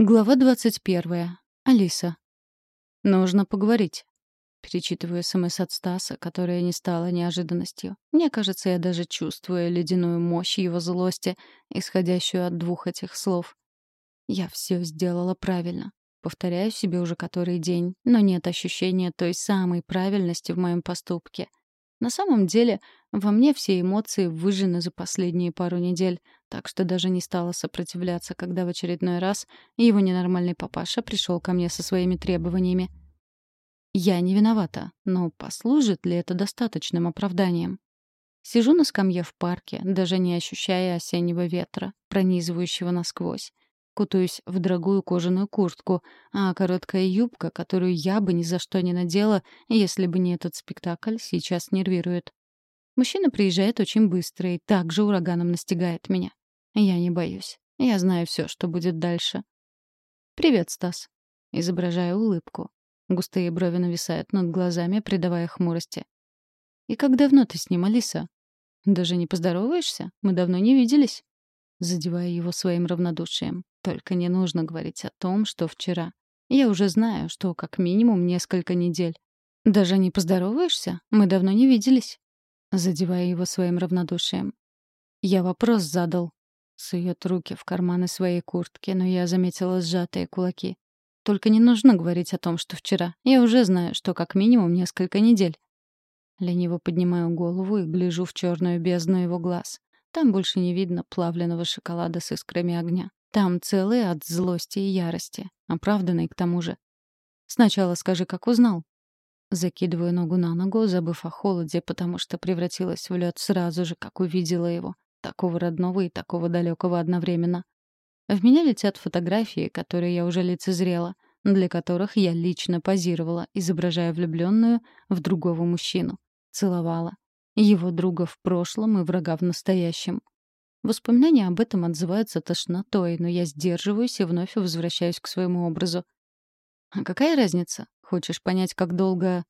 Глава 21. Алиса. «Нужно поговорить». Перечитываю СМС от Стаса, которая не стала неожиданностью. Мне кажется, я даже чувствую ледяную мощь его злости, исходящую от двух этих слов. Я все сделала правильно. Повторяю себе уже который день, но нет ощущения той самой правильности в моем поступке. На самом деле, во мне все эмоции выжжены за последние пару недель, так что даже не стала сопротивляться, когда в очередной раз его ненормальный папаша пришел ко мне со своими требованиями. Я не виновата, но послужит ли это достаточным оправданием? Сижу на скамье в парке, даже не ощущая осеннего ветра, пронизывающего насквозь. Кутаюсь в дорогую кожаную куртку, а короткая юбка, которую я бы ни за что не надела, если бы не этот спектакль, сейчас нервирует. Мужчина приезжает очень быстро и также ураганом настигает меня. Я не боюсь. Я знаю все, что будет дальше. «Привет, Стас». Изображаю улыбку. Густые брови нависают над глазами, придавая хмурости. «И как давно ты с ним, Алиса?» «Даже не поздороваешься? Мы давно не виделись». Задевая его своим равнодушием. Только не нужно говорить о том, что вчера. Я уже знаю, что как минимум несколько недель. Даже не поздороваешься? Мы давно не виделись. Задевая его своим равнодушием. Я вопрос задал. Сует руки в карманы своей куртки, но я заметила сжатые кулаки. Только не нужно говорить о том, что вчера. Я уже знаю, что как минимум несколько недель. Лениво поднимаю голову и гляжу в черную бездну его глаз. Там больше не видно плавленного шоколада с искрами огня. Там целый от злости и ярости, оправданный к тому же. Сначала скажи, как узнал. Закидываю ногу на ногу, забыв о холоде, потому что превратилась в лед сразу же, как увидела его, такого родного и такого далекого одновременно. В меня летят фотографии, которые я уже лицезрела, для которых я лично позировала, изображая влюбленную в другого мужчину. Целовала. Его друга в прошлом и врага в настоящем. Воспоминания об этом отзываются тошнотой, но я сдерживаюсь и вновь возвращаюсь к своему образу. «А какая разница? Хочешь понять, как долго...»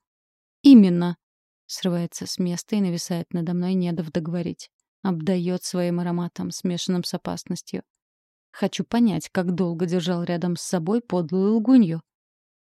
«Именно!» Срывается с места и нависает надо мной, не дав договорить. Обдает своим ароматом, смешанным с опасностью. Хочу понять, как долго держал рядом с собой подлую лгунью.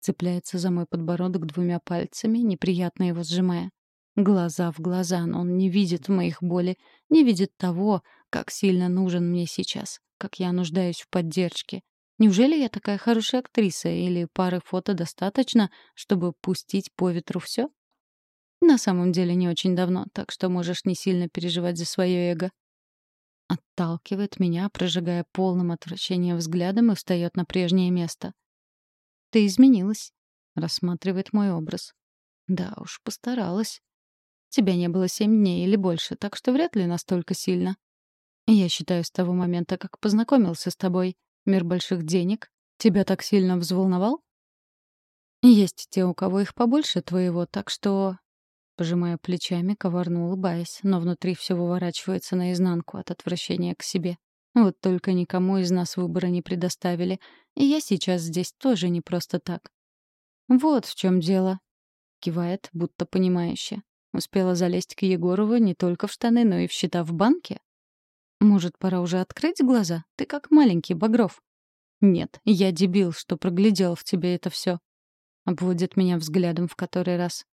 Цепляется за мой подбородок двумя пальцами, неприятно его сжимая. Глаза в глаза, но он не видит моих боли, не видит того, как сильно нужен мне сейчас, как я нуждаюсь в поддержке. Неужели я такая хорошая актриса, или пары фото достаточно, чтобы пустить по ветру все? На самом деле не очень давно, так что можешь не сильно переживать за свое эго. Отталкивает меня, прожигая полным отвращением взглядом и встает на прежнее место. «Ты изменилась», — рассматривает мой образ. «Да уж, постаралась. Тебя не было семь дней или больше, так что вряд ли настолько сильно. Я считаю, с того момента, как познакомился с тобой, мир больших денег тебя так сильно взволновал? Есть те, у кого их побольше твоего, так что... Пожимая плечами, коварно улыбаясь, но внутри все выворачивается наизнанку от отвращения к себе. Вот только никому из нас выбора не предоставили, и я сейчас здесь тоже не просто так. Вот в чем дело. Кивает, будто понимающе. Успела залезть к Егорову не только в штаны, но и в счета в банке? Может, пора уже открыть глаза? Ты как маленький Багров. Нет, я дебил, что проглядел в тебе это все. Обводит меня взглядом в который раз.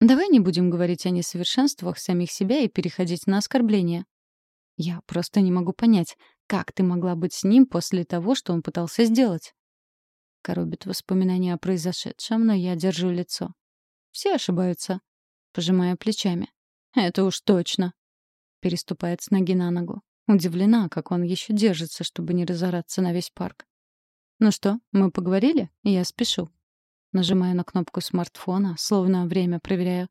Давай не будем говорить о несовершенствах самих себя и переходить на оскорбления. Я просто не могу понять, как ты могла быть с ним после того, что он пытался сделать. Коробит воспоминания о произошедшем, но я держу лицо. Все ошибаются пожимая плечами. «Это уж точно!» Переступает с ноги на ногу. Удивлена, как он еще держится, чтобы не разораться на весь парк. «Ну что, мы поговорили? Я спешу». Нажимаю на кнопку смартфона, словно время проверяю.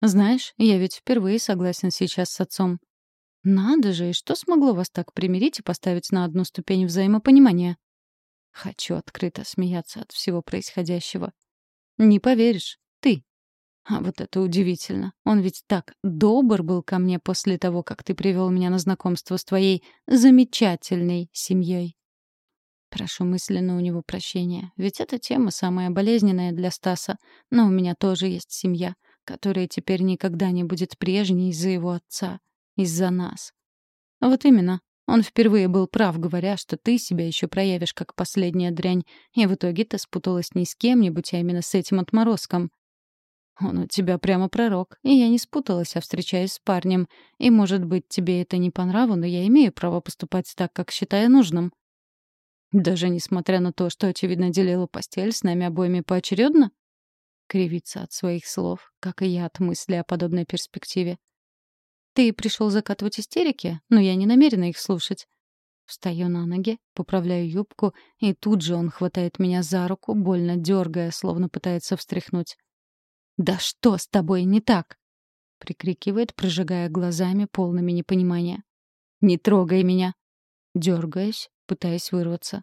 «Знаешь, я ведь впервые согласен сейчас с отцом. Надо же, и что смогло вас так примирить и поставить на одну ступень взаимопонимания?» Хочу открыто смеяться от всего происходящего. «Не поверишь, ты а вот это удивительно. Он ведь так добр был ко мне после того, как ты привел меня на знакомство с твоей замечательной семьей. Прошу мысленно у него прощения, ведь эта тема самая болезненная для Стаса, но у меня тоже есть семья, которая теперь никогда не будет прежней из-за его отца, из-за нас. Вот именно. Он впервые был прав, говоря, что ты себя еще проявишь как последняя дрянь, и в итоге ты спуталась не с кем-нибудь, а именно с этим отморозком. Он у тебя прямо пророк, и я не спуталась, а встречаюсь с парнем. И, может быть, тебе это не по нраву, но я имею право поступать так, как считаю нужным. Даже несмотря на то, что, очевидно, делила постель с нами обоими поочередно? Кривится от своих слов, как и я от мысли о подобной перспективе. Ты пришел закатывать истерики, но я не намерена их слушать. Встаю на ноги, поправляю юбку, и тут же он хватает меня за руку, больно дергая, словно пытается встряхнуть. «Да что с тобой не так?» — прикрикивает, прожигая глазами, полными непонимания. «Не трогай меня!» Дергаюсь, пытаясь вырваться.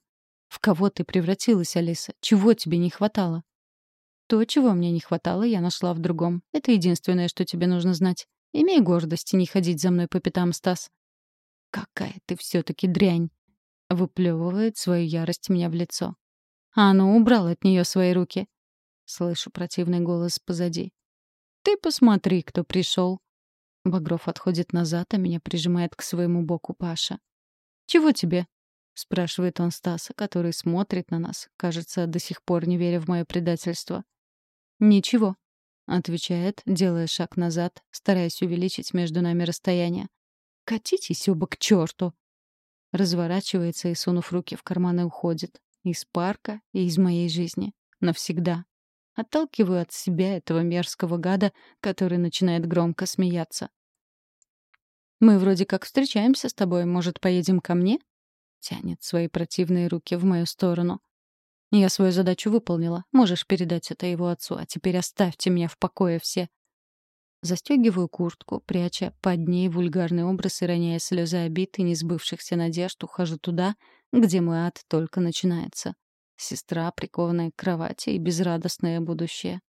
«В кого ты превратилась, Алиса? Чего тебе не хватало?» «То, чего мне не хватало, я нашла в другом. Это единственное, что тебе нужно знать. Имей гордость и не ходить за мной по пятам, Стас». «Какая ты все-таки дрянь!» — выплевывает свою ярость мне в лицо. «А ну, убрал от нее свои руки!» Слышу противный голос позади. «Ты посмотри, кто пришел!» Багров отходит назад, а меня прижимает к своему боку Паша. «Чего тебе?» — спрашивает он Стаса, который смотрит на нас, кажется, до сих пор не веря в мое предательство. «Ничего», — отвечает, делая шаг назад, стараясь увеличить между нами расстояние. «Катитесь оба к черту!» Разворачивается и, сунув руки в карманы, уходит. Из парка и из моей жизни. Навсегда. Отталкиваю от себя этого мерзкого гада, который начинает громко смеяться. «Мы вроде как встречаемся с тобой. Может, поедем ко мне?» Тянет свои противные руки в мою сторону. «Я свою задачу выполнила. Можешь передать это его отцу, а теперь оставьте меня в покое все». Застегиваю куртку, пряча под ней вульгарный образ и роняя слезы обид и несбывшихся надежд, ухожу туда, где мой ад только начинается. Сестра, прикованная к кровати, и безрадостное будущее.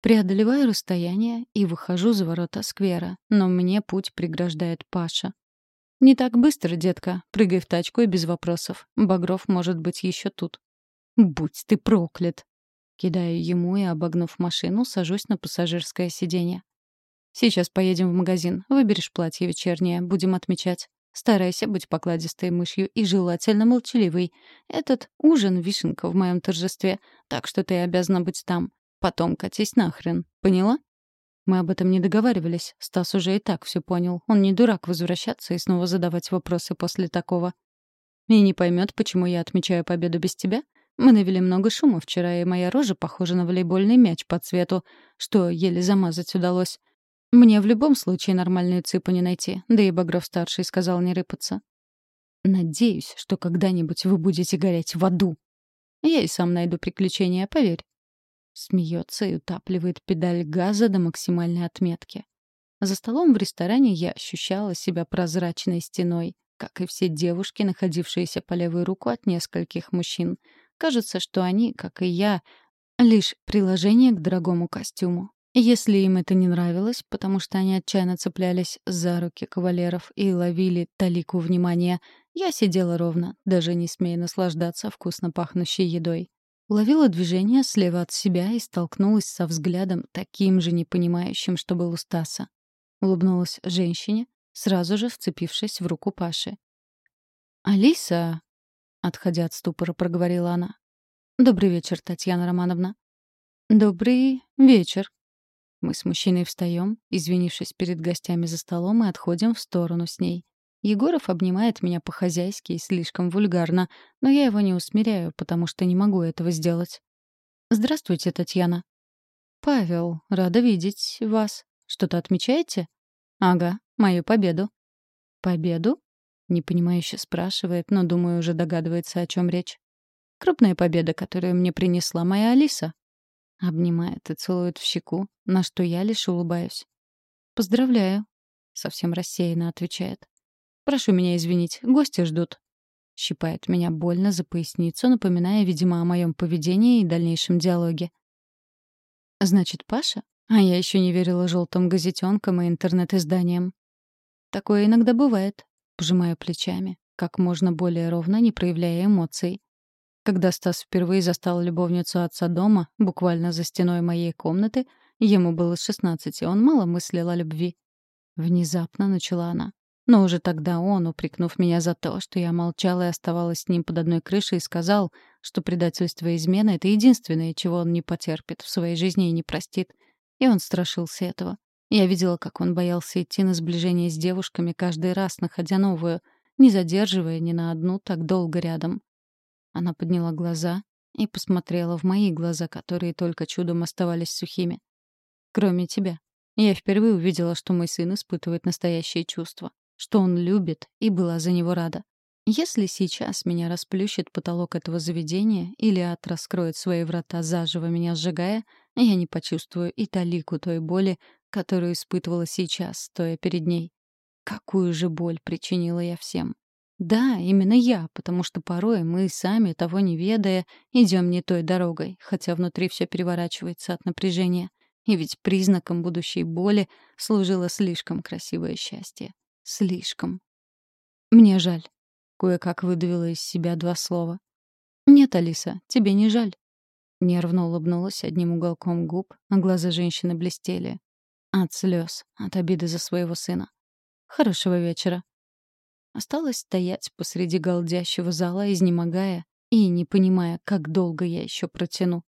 Преодолеваю расстояние и выхожу за ворота сквера, но мне путь преграждает Паша. «Не так быстро, детка. Прыгай в тачку и без вопросов. Багров может быть еще тут». «Будь ты проклят!» Кидаю ему и, обогнув машину, сажусь на пассажирское сиденье. «Сейчас поедем в магазин. Выберешь платье вечернее. Будем отмечать». Старайся быть покладистой мышью и желательно молчаливой. Этот ужин — вишенка в моем торжестве, так что ты обязана быть там. Потом катись нахрен. Поняла? Мы об этом не договаривались. Стас уже и так все понял. Он не дурак возвращаться и снова задавать вопросы после такого. И не поймет, почему я отмечаю победу без тебя? Мы навели много шума вчера, и моя рожа похожа на волейбольный мяч по цвету, что еле замазать удалось. Мне в любом случае нормальную цыпу не найти, да и Багров-старший сказал не рыпаться. Надеюсь, что когда-нибудь вы будете гореть в аду. Я и сам найду приключения, поверь. Смеется и утапливает педаль газа до максимальной отметки. За столом в ресторане я ощущала себя прозрачной стеной, как и все девушки, находившиеся по левую руку от нескольких мужчин. Кажется, что они, как и я, лишь приложение к дорогому костюму. Если им это не нравилось, потому что они отчаянно цеплялись за руки кавалеров и ловили талику внимания, я сидела ровно, даже не смея наслаждаться вкусно пахнущей едой. Ловила движение слева от себя и столкнулась со взглядом таким же непонимающим, что был у Стаса. Улыбнулась женщине, сразу же вцепившись в руку Паши. «Алиса!» — отходя от ступора, проговорила она. «Добрый вечер, Татьяна Романовна». «Добрый вечер», мы с мужчиной встаем, извинившись перед гостями за столом, и отходим в сторону с ней. Егоров обнимает меня по-хозяйски и слишком вульгарно, но я его не усмиряю, потому что не могу этого сделать. «Здравствуйте, Татьяна». «Павел, рада видеть вас. Что-то отмечаете?» «Ага, мою победу». «Победу?» — непонимающе спрашивает, но, думаю, уже догадывается, о чем речь. «Крупная победа, которую мне принесла моя Алиса», Обнимает и целует в щеку, на что я лишь улыбаюсь. «Поздравляю», — совсем рассеянно отвечает. «Прошу меня извинить, гости ждут». Щипает меня больно за поясницу, напоминая, видимо, о моем поведении и дальнейшем диалоге. «Значит, Паша? А я еще не верила желтым газетенкам и интернет-изданиям». «Такое иногда бывает», — пожимаю плечами, как можно более ровно, не проявляя эмоций. Когда Стас впервые застал любовницу отца дома, буквально за стеной моей комнаты, ему было шестнадцать, и он мало мыслил о любви. Внезапно начала она. Но уже тогда он, упрекнув меня за то, что я молчала и оставалась с ним под одной крышей, сказал, что предательство и измена — это единственное, чего он не потерпит в своей жизни и не простит. И он страшился этого. Я видела, как он боялся идти на сближение с девушками каждый раз, находя новую, не задерживая ни на одну так долго рядом. Она подняла глаза и посмотрела в мои глаза, которые только чудом оставались сухими. «Кроме тебя. Я впервые увидела, что мой сын испытывает настоящие чувства, что он любит, и была за него рада. Если сейчас меня расплющит потолок этого заведения или ад раскроет свои врата, заживо меня сжигая, я не почувствую и талику той боли, которую испытывала сейчас, стоя перед ней. Какую же боль причинила я всем. Да, именно я, потому что порой мы сами, того не ведая, идем не той дорогой, хотя внутри все переворачивается от напряжения. И ведь признаком будущей боли служило слишком красивое счастье. Слишком. Мне жаль. Кое-как выдавила из себя два слова. «Нет, Алиса, тебе не жаль». Нервно улыбнулась одним уголком губ, а глаза женщины блестели. От слез, от обиды за своего сына. «Хорошего вечера». Осталось стоять посреди голдящего зала, изнемогая и не понимая, как долго я еще протяну.